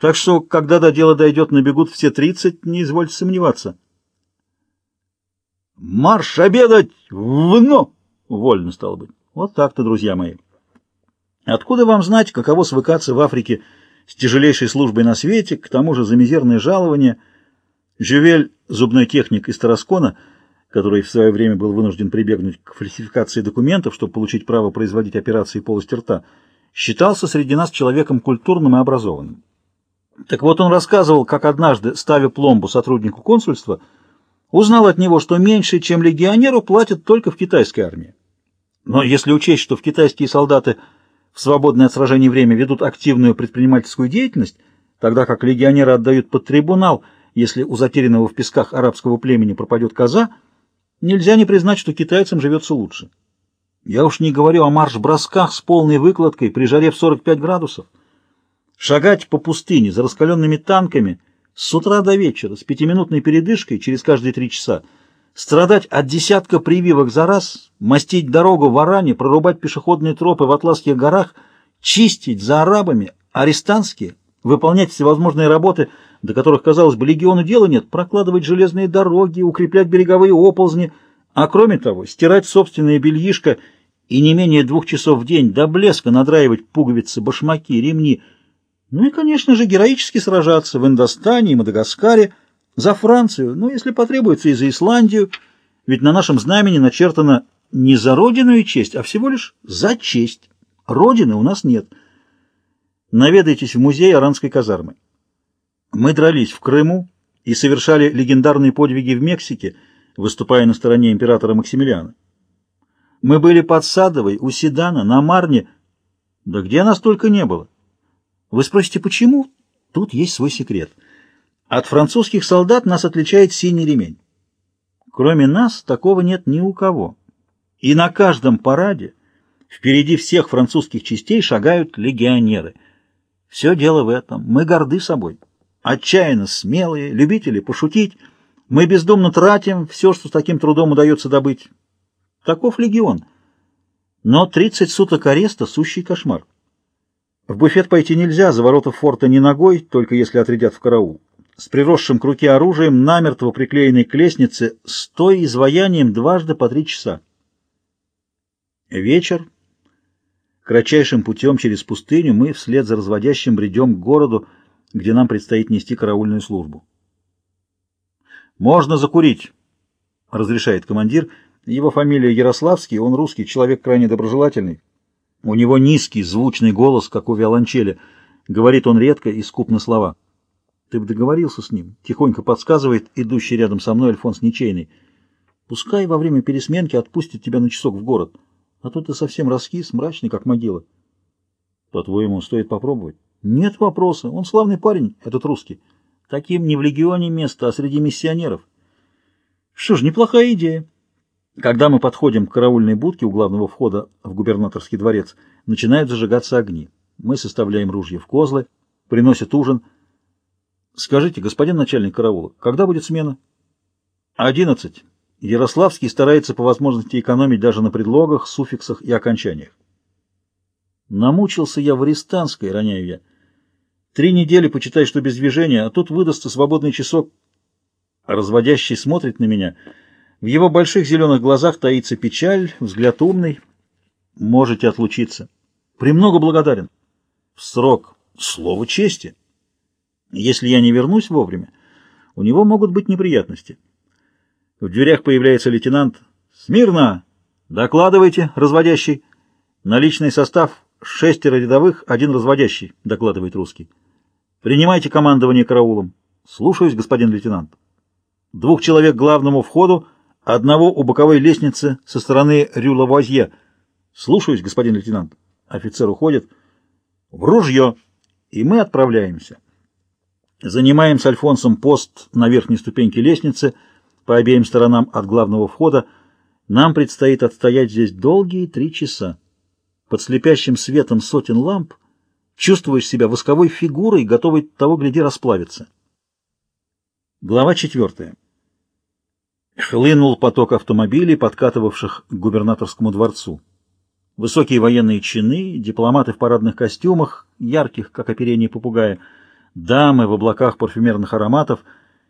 Так что, когда до дела дойдет, набегут все тридцать, не извольте сомневаться. Марш обедать! Вно! Вольно, стало быть. Вот так-то, друзья мои. Откуда вам знать, каково свыкаться в Африке с тяжелейшей службой на свете, к тому же за мизерное жалование? Жювель, зубной техник из Тараскона, который в свое время был вынужден прибегнуть к фальсификации документов, чтобы получить право производить операции полости рта, считался среди нас человеком культурным и образованным. Так вот он рассказывал, как однажды, ставя пломбу сотруднику консульства, узнал от него, что меньше, чем легионеру, платят только в китайской армии. Но если учесть, что в китайские солдаты в свободное от сражений время ведут активную предпринимательскую деятельность, тогда как легионеры отдают под трибунал, если у затерянного в песках арабского племени пропадет коза, нельзя не признать, что китайцам живется лучше. Я уж не говорю о марш-бросках с полной выкладкой при жаре в 45 градусов. Шагать по пустыне за раскаленными танками с утра до вечера, с пятиминутной передышкой через каждые три часа, страдать от десятка прививок за раз, мастить дорогу в Аране, прорубать пешеходные тропы в Атласских горах, чистить за арабами арестантские, выполнять всевозможные работы, до которых, казалось бы, легиону дела нет, прокладывать железные дороги, укреплять береговые оползни, а кроме того, стирать собственное бельишко и не менее двух часов в день до блеска надраивать пуговицы, башмаки, ремни — ну и, конечно же, героически сражаться в Индостане и Мадагаскаре, за Францию, ну, если потребуется, и за Исландию, ведь на нашем знамени начертано не за родину и честь, а всего лишь за честь. Родины у нас нет. Наведайтесь в музей Аранской казармы. Мы дрались в Крыму и совершали легендарные подвиги в Мексике, выступая на стороне императора Максимилиана. Мы были под Садовой, у Седана, на Марне, да где нас только не было. Вы спросите, почему? Тут есть свой секрет. От французских солдат нас отличает синий ремень. Кроме нас, такого нет ни у кого. И на каждом параде впереди всех французских частей шагают легионеры. Все дело в этом. Мы горды собой. Отчаянно смелые, любители пошутить. Мы бездумно тратим все, что с таким трудом удается добыть. Таков легион. Но 30 суток ареста — сущий кошмар. В буфет пойти нельзя, за ворота форта не ногой, только если отрядят в караул. С приросшим к руке оружием, намертво приклеенной к лестнице, стоя изваянием дважды по три часа. Вечер. Кратчайшим путем через пустыню мы вслед за разводящим бредем к городу, где нам предстоит нести караульную службу. «Можно закурить», — разрешает командир. Его фамилия Ярославский, он русский, человек крайне доброжелательный. У него низкий, звучный голос, как у виолончели. Говорит он редко и скупно слова. Ты бы договорился с ним? Тихонько подсказывает идущий рядом со мной Альфонс Ничейный. Пускай во время пересменки отпустит тебя на часок в город. А то ты совсем раскис, мрачный, как могила. По-твоему, стоит попробовать? Нет вопроса. Он славный парень, этот русский. Таким не в легионе место, а среди миссионеров. Что ж, неплохая идея. Когда мы подходим к караульной будке у главного входа в губернаторский дворец, начинают зажигаться огни. Мы составляем ружья в козлы, приносят ужин. Скажите, господин начальник караула, когда будет смена? Одиннадцать. Ярославский старается по возможности экономить даже на предлогах, суффиксах и окончаниях. Намучился я в арестанской, роняю я. Три недели, почитай, что без движения, а тут выдастся свободный часок. Разводящий смотрит на меня — в его больших зеленых глазах таится печаль, взгляд умный. Можете отлучиться. Премного благодарен. В срок. Слово чести. Если я не вернусь вовремя, у него могут быть неприятности. В дверях появляется лейтенант. «Смирно! Докладывайте, разводящий. Наличный состав — шестеро рядовых, один разводящий», — докладывает русский. «Принимайте командование караулом». «Слушаюсь, господин лейтенант». «Двух человек главному входу — Одного у боковой лестницы со стороны Рю-Лавуазье. Слушаюсь, господин лейтенант. Офицер уходит. В ружье. И мы отправляемся. Занимаем с Альфонсом пост на верхней ступеньке лестницы по обеим сторонам от главного входа. Нам предстоит отстоять здесь долгие три часа. Под слепящим светом сотен ламп чувствуешь себя восковой фигурой, готовой того гляди расплавиться. Глава четвертая. Хлынул поток автомобилей, подкатывавших к губернаторскому дворцу. Высокие военные чины, дипломаты в парадных костюмах, ярких, как оперение попугая, Дамы в облаках парфюмерных ароматов —